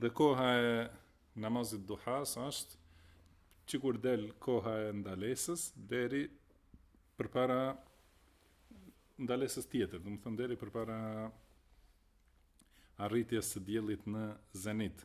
Dhe koha e namazit duhas është qëkur del koha e ndalesës deri përpara ndalesës tjetër, domethënë deri përpara arritjes së diellit në zenit.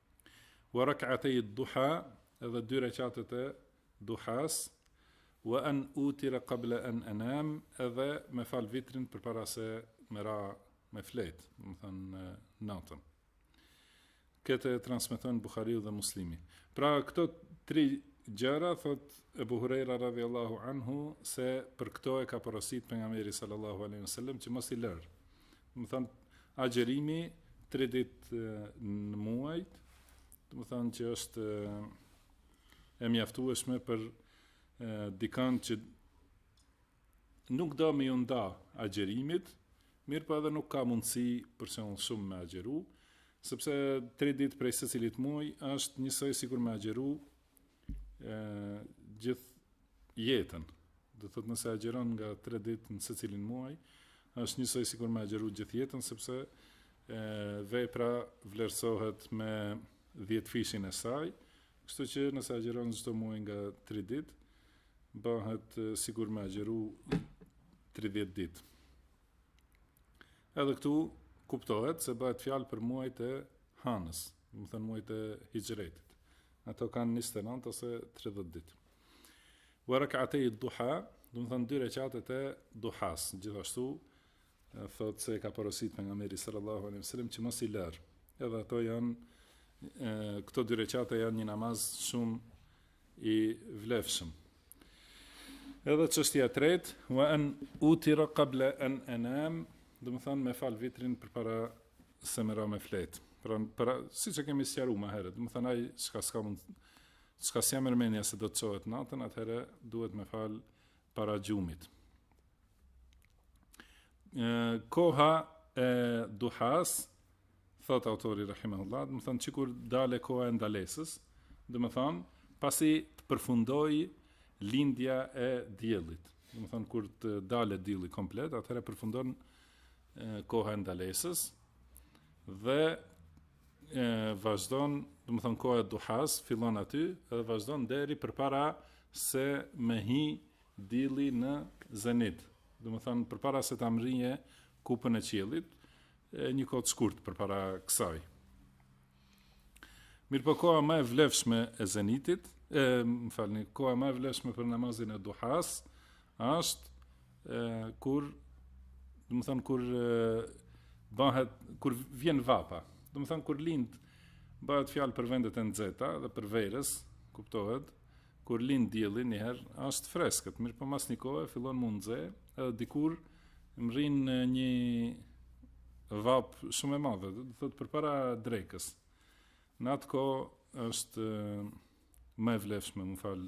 wa rak'atay ad-duha edhe dy rekatet e duhas wa an utira qabla an anam edhe me fal vitrin përpara se me ra me flet, domethënë natën. Këtë e transmeton Buhariu dhe Muslimi. Pra këto tri gjëra thotë Ebu Hurejra radhiyallahu anhu se për këto e ka porositur pejgamberi sallallahu alaihi wasallam që mos i lërë. Domethënë agjërimi 3 ditë në muaj, domethënë që është e mjaftueshme për dikon që nuk do me ju nda agjërimit, mirëpo po edhe nuk ka mundësi për shembull shumë me agjëru, sepse 3 ditë prej secilit muaj është njësoj sikur me agjëru gjithë jetën. Do të thotë nëse agjëron nga 3 ditë në secilin muaj, është njësoj sikur me agjëru gjithë jetën sepse vepra vlerësohet me 10-fishin e saj, kështu që nëse agjëron çdo muaj nga 3 ditë, bëhet sikur me agjëru 30 ditë. Edhe këtu kuptohet se bëhet fjalë për muajt e hanës, Domethënë muajt e hijretit. Ato kanë 29 ose 30 ditë. Wa rak'atay ad-duha, domethënë dy rekatet e duhas, gjithashtu thotë se e ka porositur pejgamberi sallallahu alaihi wasallam që mos i lërë. Edhe ato janë këto dy rekate janë një namaz shumë i vlefshëm. Edhe çështja e tretë, wa an utira qabla an anam, domethënë me fal vitrin përpara se me ra me flet. Pra, pra siç e kemi sqaruar më herët, domethënë ai çka s'ka mund çka s'ia merr menja se do të çohet natën, atëherë duhet me fal para gjumit. Koha e duhas, thotë autori Rahimahullah, domethënë qëkur dale koha e ndalesës, domethënë, pasi të përfundojë lindja e diellit, domethënë, kur të dalë dielli komplet, atëherë përfundon koha e ndalesës, dhe vazhdon, domethënë koha e duhas fillon aty dhe vazhdon deri përpara se me hi dielli në zenit. Domethënë përpara se ta mrrijë kupën e qiellit, një kohë të shkurt përpara kësaj. Mirëpo koha më e vlefshme e zenitit, e, më falni, koha më e vlefshme për namazin e duhas, është kur domethanë kur bahet kur vjen vapa domethanë kur lind bëhet fjalë për vendet e nxehta dhe për verës kuptohet kur lind dielli njëherë është freskët mirëpo mas një kohë fillon me u nxe edhe dikur mrrin një vapë shumë e madhe do të thot përpara drekës në atë kohë është më e vlefshme me u fal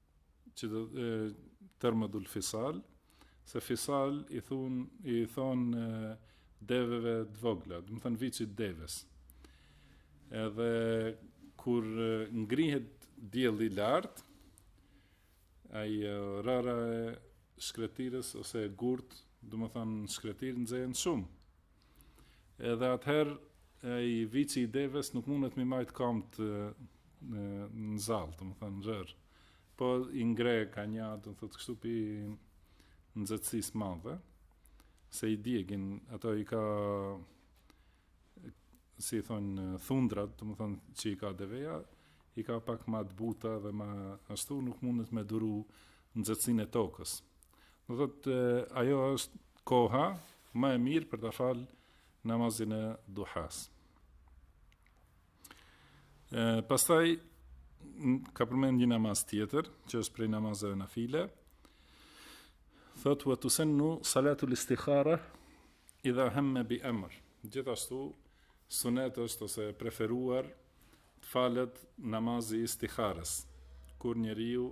që do të termedul fisal, se fisal i thonë i thonë deveve të vogla, domethanë viçit devesë. Edhe kur ngrihet dielli lart, ajo rëra e shkretirës ose e gurët, domethanë shkretirë nxehen shumë. Edhe atëherë ai viçi i devesë nuk mundet m'i majt kamët në zall, domethanë rërë. Po i ngre ka nja, domethanë kështu pi nxehtësisë madhe, se i djegin, ato i ka, si i thonë, thundrat, domethanë që i ka deveja, i ka pak ma të buta dhe ma ashtu nuk mundet me duru nxehtësinë e tokës. Do thot ajo është koha më e mirë për ta fal namazin e duhas. E, pastaj ka përmend një namaz tjetër, që është prej namazeve nafile, thot wa tusannu salatu al-istikhara idha hamma bi amr. Gjithashtu sunet është ose preferuar të falet namazi i istikharës, kur njeriu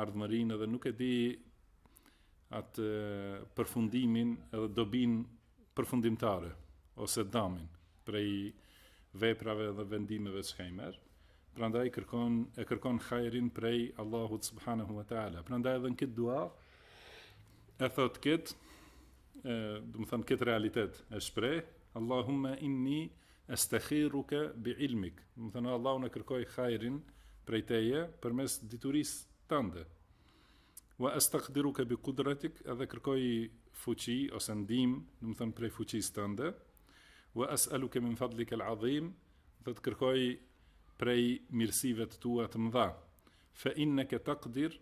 ardhmërinë edhe nuk e di atë përfundimin edhe dobinë përfundimtare ose damin prej veprave dhe vendimeve çka i merr. Prandaj kërkon, e kërkon hajrin prej Allahut subhanahu wa ta'ala. Prandaj edhe në këtë dua, e thot këtë, domethanë këtë realitet e shpreh, Allahumme inni Estekhiruke bi ilmik, domethanë Allah, unë e kërkoj hajrin prej teje përmes diturisë tënde. Wa estakdiruke bi kudratik, edhe kërkoj fuqi ose ndihmë, domethanë prej fuqisë tënde. Wa es'aluke min fadlik al-azim, dhe të kërkoj prej mirësive të tua të mëdha. Fa innaka taqdir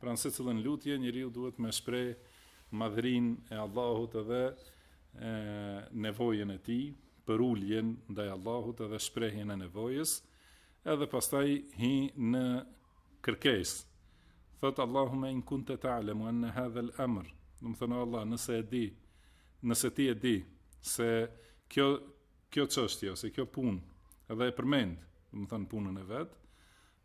Pra në secilën lutje njeriu duhet me shpreh madhërinë e Allahut edhe nevojën e tij, përuljen ndaj Allahut edhe shprehjen e nevojës, edhe pastaj hi në kërkesë. Thot Allahumma in kunta ta'lamu anna hadha al-amr, domethanë Allah, nëse e di, nëse ti e di se kjo kjo çështje ose kjo punë, edhe e përmend, domethanë punën e vet,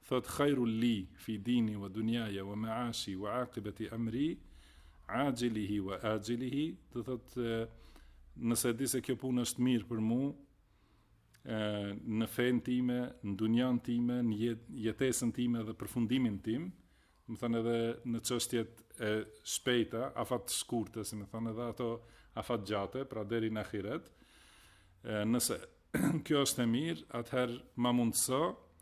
Thotë Khairul li fi dini wa dunyaja wa ma'ashi wa aqibati amri ajilihi wa ajilihi, do thotë nëse e di se kjo punë është mirë për mua, në fenë time, në dunjan time, në jetesën time dhe përfundimin tim, domethënë edhe në çështjet e shpejta, afatshkurte, si me thënë edhe ato afatgjate, pra deri në ahiret, nëse kjo është e mirë, atëherë ma mundëso,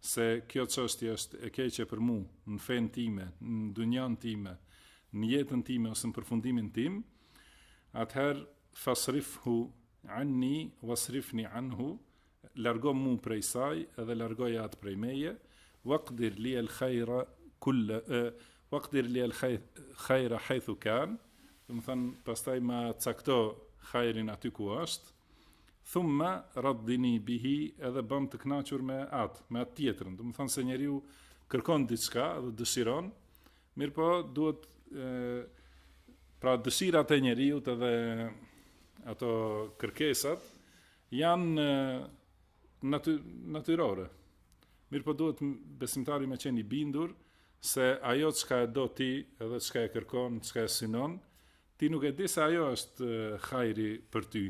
se kjo çështje është e keqe për mua, në fenë time, në dynjan time, në jetën time ose në përfundimin tim, atëherë fasrifhu anni wasrifni anhu, largo mua prej saj dhe largoje atë prej meje, waqdir li al khaira kull waqdir li al khaira haythu kan, domethënë pastaj ma cakto hajrin aty ku është, Thumma raddini bihi edhe bëmë të kënaqur me atë, me atë tjetrën. Domethënë se njeriu kërkon diçka dhe dëshiron, mirëpo duhet ë pra dëshirat e njeriut edhe ato kërkesat janë naty natyrore. Mirëpo duhet besimtari me qenë i bindur se ajo çka e do ti edhe çka e kërkon, çka e synon, Ti nuk e di se ajo është hajri për ty.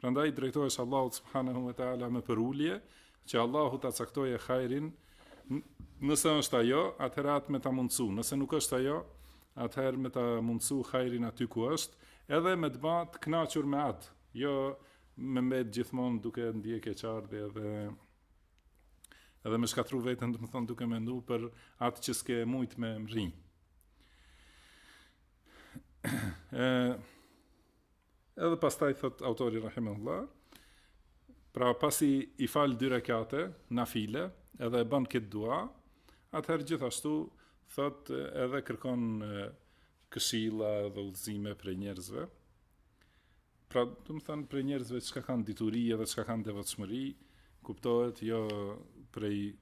Prandaj drejtohesh Allahut subhanahu wa taala me përulje, që Allahu ta caktojë hajrin. Nëse është ajo, atëherë atë me ta mundsu. Nëse nuk është ajo, atëherë me ta mundsu hajrin aty ku është, edhe me të bë të kënaqur me atë. Jo me mbet gjithmonë duke ndjekë keqardhje edhe me shkatërru veten, domethënë duke menduar për atë që s'ke mujt me mri. e, edhe pastaj thotë autori rahimehullah, pra pasi i fal dy rekate, nafile, edhe e bën këtë dua, atëherë gjithashtu thotë edhe kërkon këshilla dhe udhëzime prej njerëzve. Pra, domethënë, prej njerëzve çka kanë dituri edhe çka kanë devotshmëri, kuptohet, jo prej...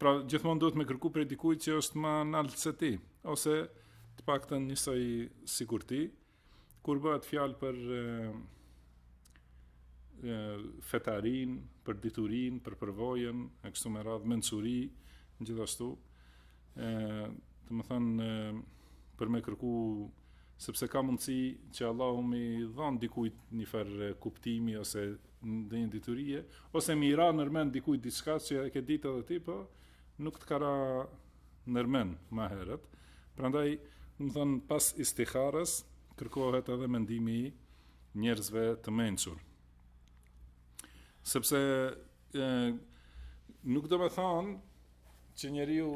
Pra, gjithmonë duhet me kërku prej dikuj që është ma nalt se ti, ose të paktën njësoj sikur ti, kur bëhet fjalë për e, e, fetarinë, për diturinë, për përvojën, e kështu me radhë, mençuri, gjithashtu, Ë, domethënë për me kërku sepse ka mundësi që Allahu me i dhon dikujt njëfarë kuptimi ose ndonjë diturie, ose me i ra nërmen dikujt diçka që e ke dit edhe ti, po nuk të ka ra nërmen ma herët. Prandaj, domethënë pas istiharës kërkohet edhe mendimi i njerëzve të mençur. Sepse Nuk domethanë që njeriu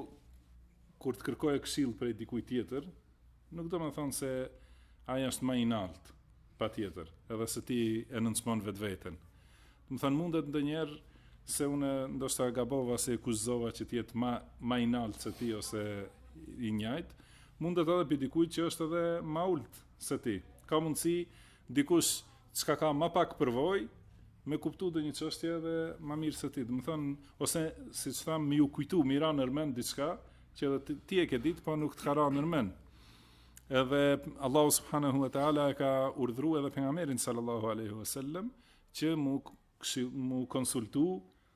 kur të kërkojë këshillë prej dikujt tjetër, nuk domethanë se ai është ma i naltë, patjetër, edhe se ti e nënçmon vetveten. Domethanë mundet ndonjëherë se unë ndoshta gabova se e kushtëzova që të jetë ma, ma i naltë se ti ose i njajtë, mundet edhe prej dikujt që është edhe ma ulët se ti. Ka mundësi Dikush çka ka ma pak përvojë me kuptu ndonjë çështje dhe ma mirë se ti. Domethënë, ose siç thamë, me iu kujtu, me i ra nërmen diçka, që edhe ti e ke ditë, po nuk të ka ra nërmen. Edhe Allahu subhanahu wa ta'ala e ka urdhru edhe pejgamberin sallallahu aleyhi wa sallem, që m'u kshi, m'u konsultu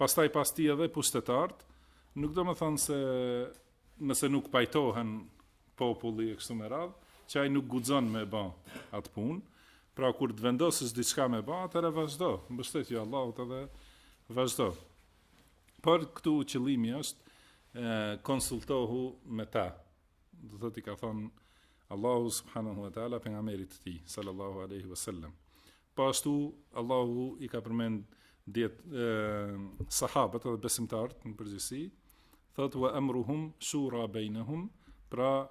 Pastaj pas tij edhe pushtetarët, nuk domethonë se nëse nuk pajtohen populli e kështu me radhë, që ai nuk guxon me ba atë punë, pra kur të vendosës diçka me ba, atëherë vazhdo, mbështetju Allahut edhe vazhdo. Por këtu qëllimi është, e, konsultohu me ta, dhe këtë i ka thonë, Allahu subhanahu wa ta'ala pejgamberit të tij, sallallahu aleyhi wa sallam. Po ashtu Allahu i ka përmend edhe sahabët dhe besimtarët në përgjithësi, thotë wa amruhum shura bainahum, pra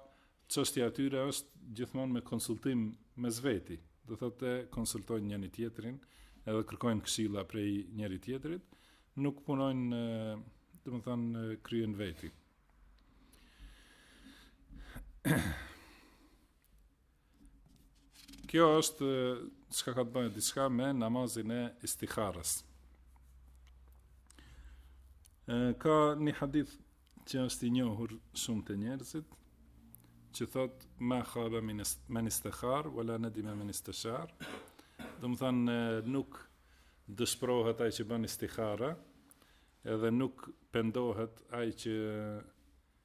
çështja e tyre është gjithmonë me konsultim mes veti, do të thotë konsultojnë njëri-tjetrin, edhe kërkojnë këshilla prej njëri-tjetrit, nuk punojnë, domethanë, krye n'veti. Kjo është çka ka të bëjë diçka me namazin e istikharës. Ë, ka një hadith që është i njohur shumë te njerëzit që thotë ma khaba man istikhar wala nadima man istishar. Domethanë nuk dëshpërohet ai që bën istikhara, edhe nuk pendohet ai që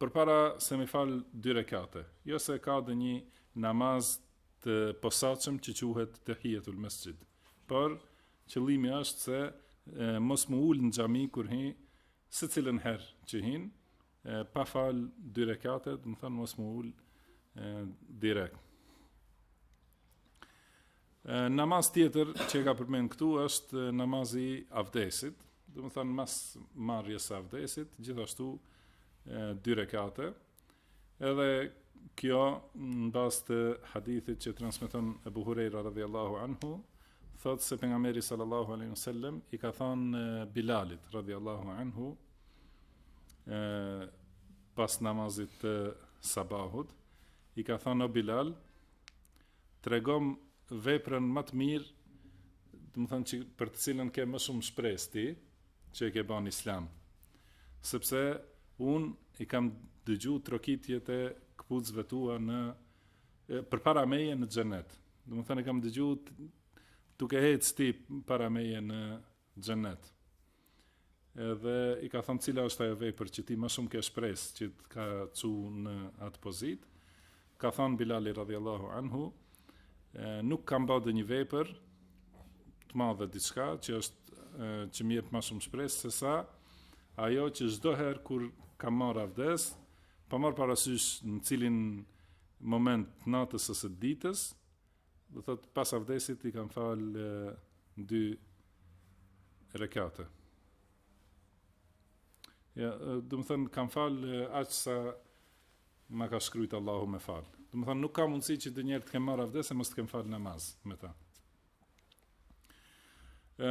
përpara se me i fal dy rekate, jo se ka ndonjë namaz të posaçëm që quhet tehijetul mesxhid, por qëllimi është se e, mos m'u ul në xhami kur hi, secilën herë që hin, e, pa fal dy rekate, domethënë mos m'u ul direkt. Namaz tjetër që e ka përmend këtu është namazi i avdesit, domethanë mas marrjes së avdesit, gjithashtu dy rekate, edhe kjo në bazë të hadithit që transmiton Ebu Hurejra radhi Allahu anhu, thotë se pejgamberi sallallahu alaihi sallem, i ka thanë Bilalit radhi Allahu anhu, e, pas namazit të sabahut, i ka thanë o Bilal, Tregom veprën më të mirë, domethënë që për të cilën ke më shumë shpresë ti, që e ke bën n'Islam. Sepse un i kam dëgju trokitjet e këpucëve tua nëpër para meje në xhenet. Domethënë i kam dëgju duke ecë ti para meje në xhennet. Edhe i ka thënë cila është ajo vepër që ti më shumë ke shpresë që të ka çu në atë pozitë. Ka thënë Bilali radhiyallahu anhu, nuk kam bërë ndonjë vepër të madhe diçka që është që më jep më shumë shpresë se sa ajo që çdo herë kur kam marr avdes, pa marr parasysh në cilin moment të natës ose ditës, Do thot pas avdesit i kam fal dy rekate. Ja, domethënë kam fal aq sa ma ka shkrujt Allahu me fal. Domethanë, nuk ka mundësi që ndonjëherë të kem marrë avdes e mos të kem falë namaz me ta. E,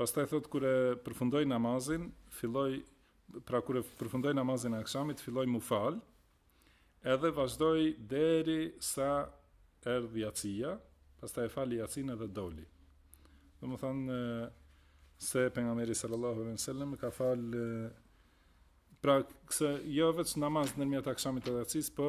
Pastaj thotë kur e përfundoi namazin, filloi pra kur e përfundoi namazin e akshamit, filloi m'u fal, edhe vazhdoi deri sa erdh jacia, pastaj e fali jacinë edhe doli. Domethanë, se pejgamberi sallallahu alejhi ve sellem ka fal pra jo veç namaz ndërmjet akshamit edhe jacisë, po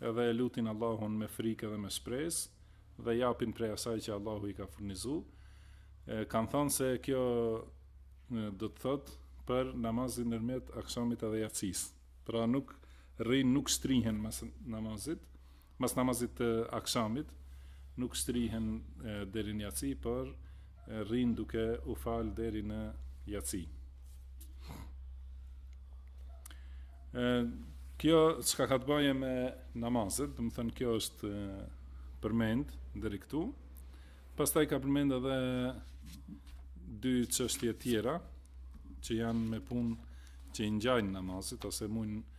edhe e lutin Allahun me frikë edhe me shpresë, dhe japin prej asaj që Allahu i ka furnizu, kanë thonë se kjo do të thotë për namazin nërmet akshamit edhe jacisë. Pra nuk rrinë, nuk shtrihen mas namazit, mas namazit të akshamit, nuk shtrihen deri në jaci, por rrinë duke u fal deri në jaci. E, kjo çka ka të bëjë me namazet, domethënë kjo është përmend deri këtu. Pastaj ka përmend edhe dy çështje tjera që janë me punë që i ngjajnë namazit ose mund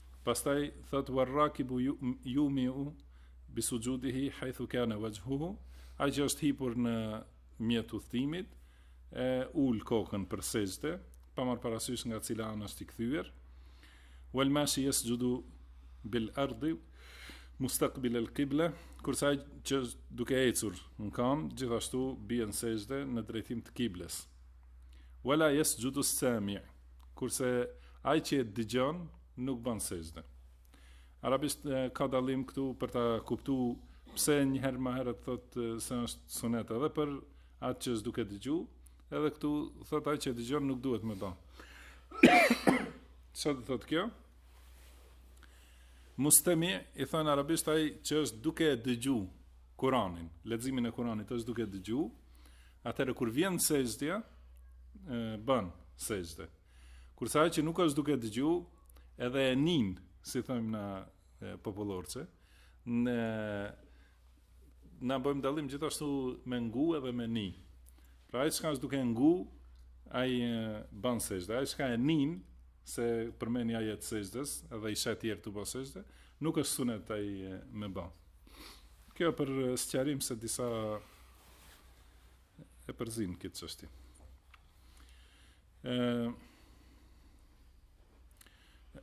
Pastaj thot warrakibu yumiu bi sujudihi haythu kana wajhuhu, ai që është hipur në mjet të udhëtimit e ul kokën për sexhde, pa marr parasysh nga cila anë është i kthyer. Wal mashi yasjudu bil ardi mustaqbil al qibla, kurse ai që duke ecur në kam, gjithashtu bie në sexhde në drejtim të kiblës. Wala yasjudu sami, Kurse ai që e dëgjon nuk ban sexhde. Arabisht ka dallim këtu për ta kuptuar pse një herë më herët thot se është sunet edhe për atë që është duke dëgju, edhe këtu thot ai që dëgjon nuk duhet me ba. Çfarë do thot kjo? Mustemi i thon arabisht ai që është duke dëgju Kur'anin, leximin e Kur'anit është duke dëgju, Atëherë kur vjen sexhdja, ban sexhde. Kurse ai që nuk është duke dëgju, edhe e nin, si themi në popullorçe, ne, na bëjmë dallim gjithashtu me ngu edhe me ni. Pra ai çka është duke ngu, ai ban sexhde. Ai çka e nin se përmendet ajeti i sexhdes edhe i sheh të tjerët tu ba sexhde, nuk është sunet ai me ba. Kjo për sqarim se disa e përzin këtë çështje. Ë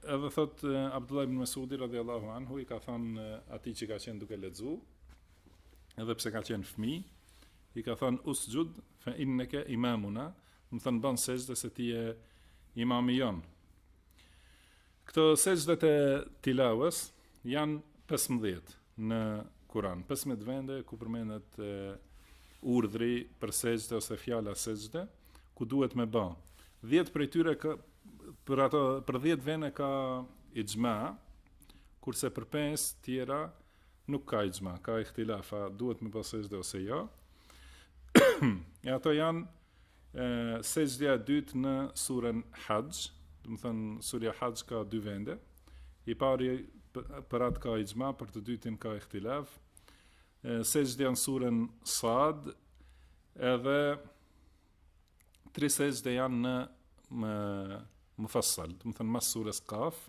Edhe thot Abdullah ibn Mesudi radhiyallahu anhu i ka thën atij që ka qenë duke lexu, edhe pse ka qenë fëmijë, i ka thën usjud fa innaka imamuna, domethan ban sexhde se ti je imami jon. Këto sexhdet e tilaves janë 15 në Kur'an, 15 vende ku përmendet urdhri për sexhde ose fjala sexhde, ku duhet me bo. 10 prej tyre ka për ato për 10 vende ka ixhma, kurse për 5 tjera nuk ka ixhma, ka ihtilaf, a duhet me bo sexhde ose jo. e ato janë Sexhdja e dytë në suren Haxh, domethënë surja Haxh ka dy vende, i pari për atë ka ixhma, për të dytin ka ihtilaf, sexhdja në suren Sad, edhe tri sexhde janë në mu, mufassal, domethënë mas surës Kaf,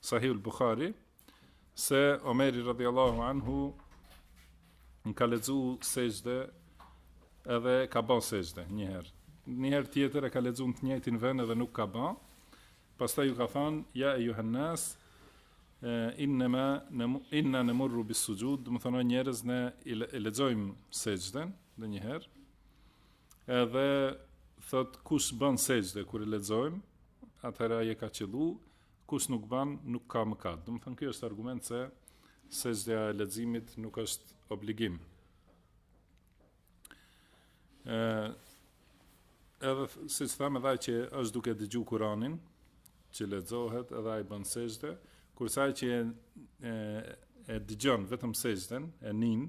Sahih al-Bukhari se Omeri radhiyallahu anhu e ka lexu sexhde edhe ka ba sexhde një herë. Një herë tjetër e ka lexu në të njëjtin vend edhe nuk ka ba. Pastaj ju ka thënë ja ejjuhannas inna inna namurru bis-sujud, domethënë njerëz ne e lexojmë sexhden ndonjëherë. Edhe thot kush bën sexhde kur e lexojmë, atëherë ai e ka qëllu, kush nuk bën nuk ka mëkat. Domethënë ky është argument se sexhdeja e leximit nuk është obligim. Ë edhe siç thamë edhe ai që është duke dëgju Kur'anin që lexohet edhe ai bën sexhde, kurse ai që e, e dëgjon vetëm sexhden e nin,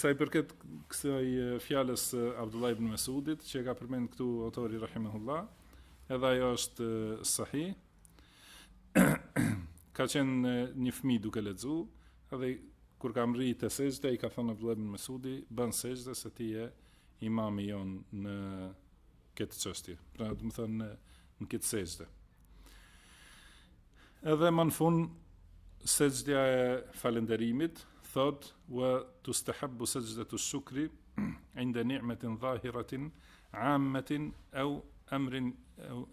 Sa i përket kësaj fjalës Abdullah ibn Mesudit, që e ka përmend këtu autori rahimahullah, edhe ajo është sahih. ka qenë një fëmijë duke lexu, edhe kur ka mrri te sexhde, i ka thënë Abdullah ibn Mesudi, bën sexhde se ti je imami jonë në këtë çështje. Pra, domethënë në këtë sexhde. Edhe më në fund sexhdja e falënderimit thotë wa tustahabbu sajdatu shukri inda ni'matin zahiratin ammatin aw amrin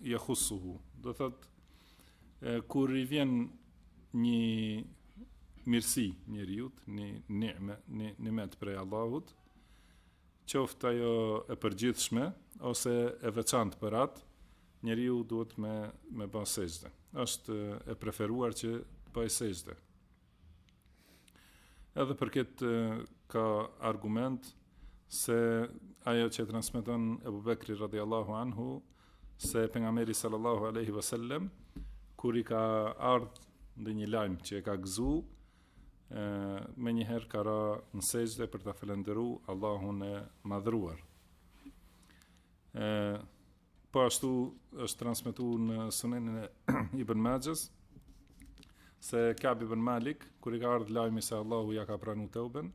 yakhussuhu. Do thotë kur i vjen një mirësi njeriut, një ni'me, një nimet prej Allahut, qoftë ajo e përgjithshme ose e veçantë për atë, Njeriu duhet me me ba sexhde. Është e preferuar që të bëjë sexhde. Edhe për këtë ka argument se ajo që transmeton Abu Bekri radhiyallahu anhu se pejgamberi sallallahu alaihi wasallam kur i ka ardh ndonjë lajm që e ka gëzu ë menjëherë ka ra në sexhde për ta falënderu Allahun e madhëruar ë Po ashtu është transmetu në Sunenin e Ibn Maxhes se Ka'b ibn Malik kur i ka ardh lajmi se Allahu ia ka pranu teuben,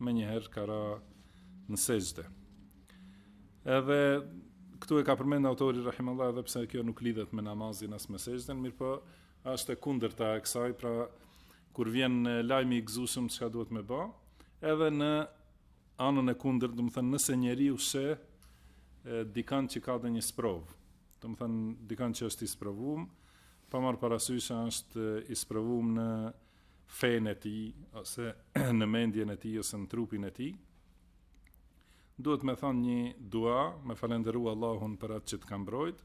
menjëherë ka ra në sexhde. Edhe këtu e ka përmend autori rahimahullah edhe pse kjo nuk lidhet me namazin as me sexhden, mirëpo është e kundërta e kësaj, pra kur vjen lajmi i gëzueshëm çka duhet me ba, edhe në anën e kundërt, domethënë nëse njeriu sheh dikën që ka ndonjë sprovë, domethënë dikën që është i sprovuar, pa marrë parasysh se është i sprovuar në fenë e tij ose në mendjen e tij ose në trupin e tij, duhet me thanë një dua, me falenderu Allahun për atë që të ka mbrojt,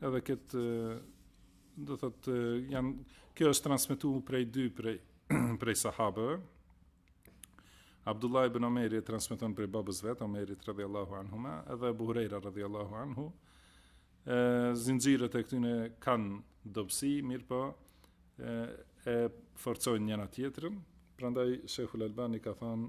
Edhe këtë do të thotë janë kjo është transmetu prej dy prej prej sahabeve. Abdullah ibn Omeri e transmeton prej babës vet, Omerit radhiyallahu anhuma, edhe Abu Huraira radhiyallahu anhu. Ë zinxhirët e këtyre kanë dobësi, mirëpo e, e forcojnë njëra tjetrën. Prandaj Sheikhul Albani ka thënë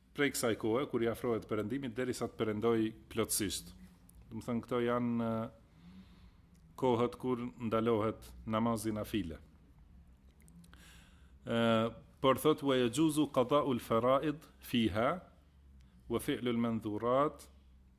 prej kësaj kohe kur i afrohet perëndimit derisa të perëndojë plotësisht. Domethënë këto janë kohët kur ndalohet namazi nafile. Ë por thotë wa yajuzu qada'ul fara'id fiha wa fi'lul mandhurat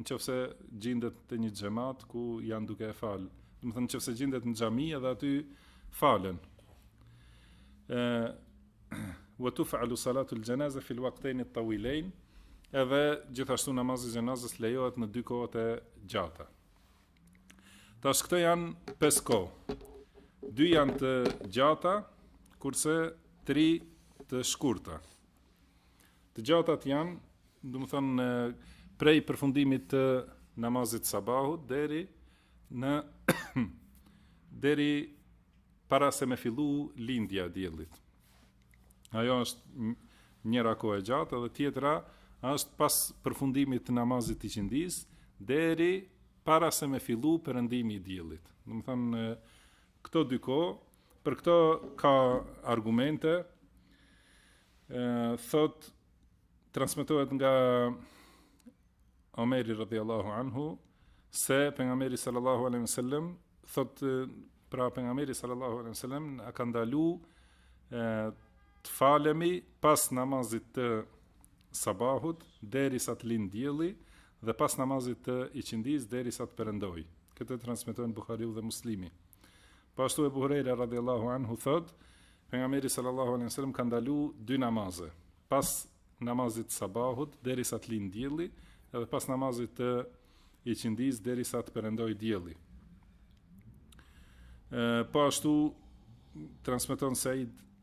Nëqofse gjindet te një xhemat ku janë duke e falë, domethënë nëqofse gjindet në xhami edhe aty falen. Ë wa tuf'alu salatu al-janaza fi al-waqtayn at-tawilayn, edhe gjithashtu namazi i xhenazës lejohet në dy kohët e gjata. Tash këto janë pesë kohë. Dy janë të gjata, kurse tri të shkurta. Të gjatat janë, domethënë prej përfundimit të namazit të sabahut deri në deri para se me fillu lindja e diellit. Ajo është njëra kohë e gjatë dhe tjetra është pas përfundimit të namazit të iqindisë deri para se me fillu perëndimi i diellit. Domethënë këto dy kohë Për këto ka argumente, thot transmetohet nga Omeri radhiyallahu anhu se pejgamberi sallallahu alaihi wasallam thot pra pejgamberi sallallahu alaihi wasallam na ka ndalu të falemi pas namazit të sabahut derisa të lind dielli dhe pas namazit të iqindisë derisa të perëndojë. Këtë e transmetojnë Buhariu dhe Muslimi. Po ashtu Ebu Hurejra radijallahu anhu thotë, Pejgamberi sallallahu alejhi wasallam ka ndalu dy namaze, pas namazit të sabahut derisa të lind dielli, edhe pas namazit të iqindisë derisa të perëndojë dielli. Po ashtu transmeton Said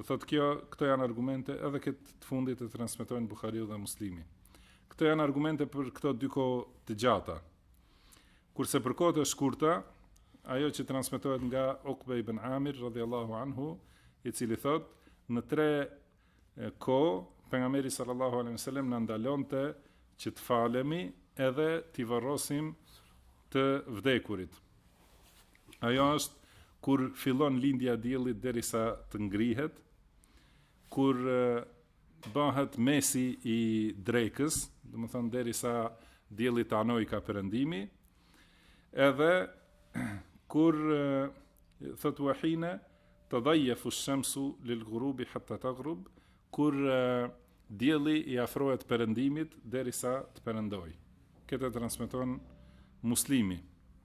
Domethënë kjo, këto janë argumente edhe këtë të fundit e transmetojnë Buhariu dhe Muslimi. Këto janë argumente për këto dy kohë të gjata. Kurse për kohët e shkurta, ajo që transmetohet nga Uqbe ibn Amir radhiyallahu anhu, i cili thot, në tre kohë pejgamberi sallallahu alaihi wasallam na ndalonte që të falemi edhe t'i varrosim të vdekurit. Ajo është kur fillon lindja e diellit derisa të ngrihet, kur bëhet mesi i drekës, domethënë derisa dielli të anojë ka perëndimi, edhe kur thot wa hina tadajjefu shemsu lil gurubi hatta tagrub, kur dielli i afrohet perëndimit derisa të perëndojë. Këtë e transmeton Muslimi.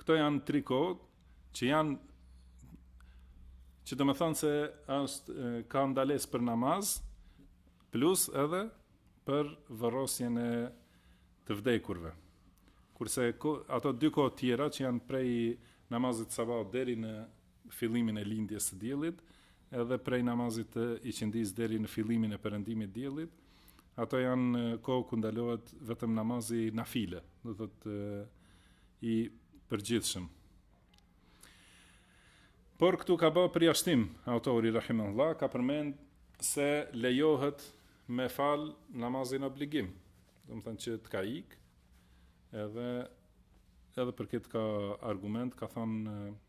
Këto janë tri kohët që janë që domethënë se është ka ndalesë për namaz plus edhe për vorrosjen e të vdekurve. Kurse ato dy kohë tjera që janë prej namazit të sabahut deri në fillimin e lindjes së diellit edhe prej namazit të ikindisë deri në fillimin e perëndimit të diellit, ato janë kohë ku ndalohet vetëm namazi nafile, do thotë i përgjithshëm. Por këtu ka bërë përjashtim autori rahimehullah, ka përmend se lejohet me fal namazin obligim. Domethënë që të ka ik, edhe për këtë ka argument, ka thonë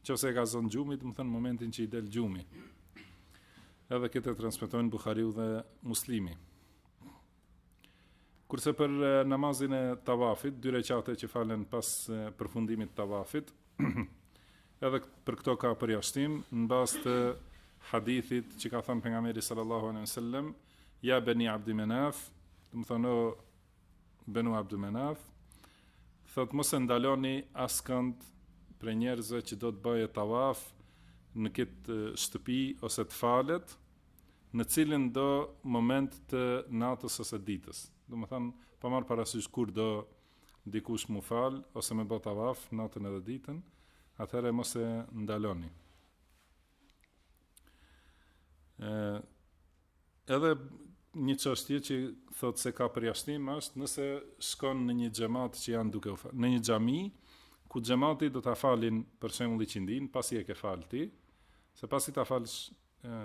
Qoftë se e ka zënë gjumi, domethënë momentin që i del gjumi. Edhe këtë e transmetojnë Buhariu dhe Muslimi. Kurse për namazin e tavafit, dy rekate që falen pas përfundimit të tavafit, edhe për këto ka përjashtim në bazë të hadithit që ka thënë pejgamberi sallallahu alejhi ve sellem, ja beni Abdi Menaf, domethënë Benu Abdi Menaf, thotë mos e ndaloni askënd prej njerëzve që do të bëjë tavaf në këtë shtëpi ose të falet, në cilin do moment të natës ose ditës. Domethënë, pa marrë parasysh kur do dikush m'u fal, ose me bo tavaf, natën edhe ditën, atëherë mos e ndaloni. Ë edhe një çështje që thotë se ka përjashtim është nëse shkon në një xhemat që janë duke u, në një xhami ku xhemati do ta falin për shembull ikindinë, pasi e ke falë ti, se pasi ta falësh ë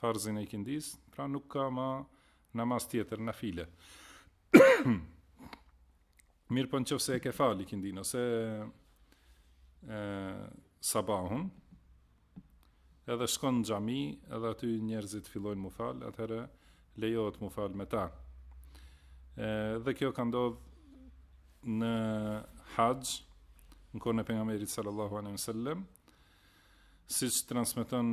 farzin e ikindisë, pra nuk ka ma namaz tjetër nafile. Mirëpo në qoftë se e ke fal ikindinë, ose e, sabahun, edhe shkon në xhami, edhe aty njerëzit fillojnë m'u fal, atëherë lejohet m'u fal me ta. E, dhe kjo ka ndodhë në haxh, në kohën e pejgamberit sallallahu alejhi ve sellem, siç transmeton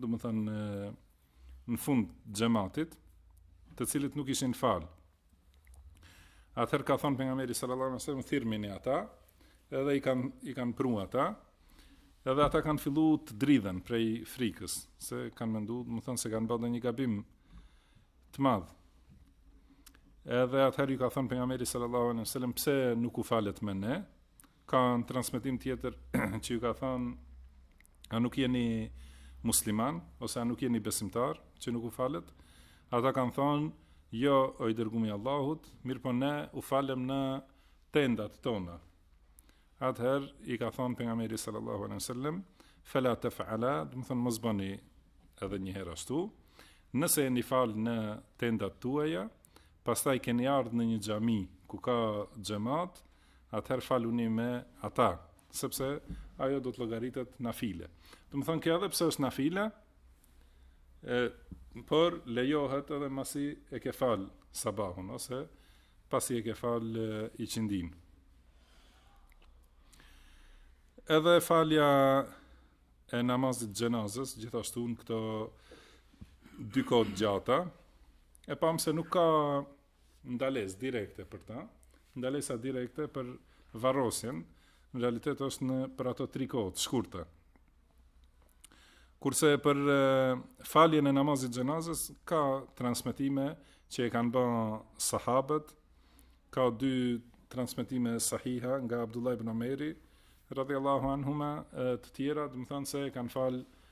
Domethënë në fund xhematit, të cilët nuk ishin falë. Atëher ka thonë pejgamberi sallallahu alaihi wasallam thirrmëni ata, edhe i kanë i kanë pru ata. Edhe ata kanë fillu të dridhen prej frikës, se kanë mendu, domethënë se kanë ba edhe një gabim të madh. Edhe atëherë ju ka thënë pejgamberi sallallahu alaihi wasallam pse nuk u falët me ne? Ka një transmetim tjetër që ju ka thënë a nuk jeni muslimanë ose a nuk jeni besimtarë që nuk u falët? Ata kanë thënë jo o i dërgumi i Allahut, mirëpo ne u falëm në tendat tona. Atëherë i ka thënë pejgamberi sallallahu alejhi ve sellem fela tef'ala, domethënë mos bëni edhe një herë ashtu. Nëse jeni fal në tendat tuaja, pastaj keni ardhë në një xhami ku ka xhemat, atëherë faluni me ata, sepse ajo do të llogaritet nafile. Domethënë kjo edhe pse është nafile, e por lejohet edhe masi e ke fal sabahun ose pasi e ke fal ikindinë. Edhe falja e namazit xhenazës gjithashtu në këto dy kohë gjata E pamë se nuk ka ndales direkte për ta, ndalesa direkte për varrosjen, në realitet është për ato tri kohë të shkurta. Kurse për faljen e namazit xhenazës ka transmetime që e kanë ba sahabët, ka dy transmetime sahiha nga Abdullah ibn Omeri radhiyallahu anhuma të tjera, domethënë se e kanë fal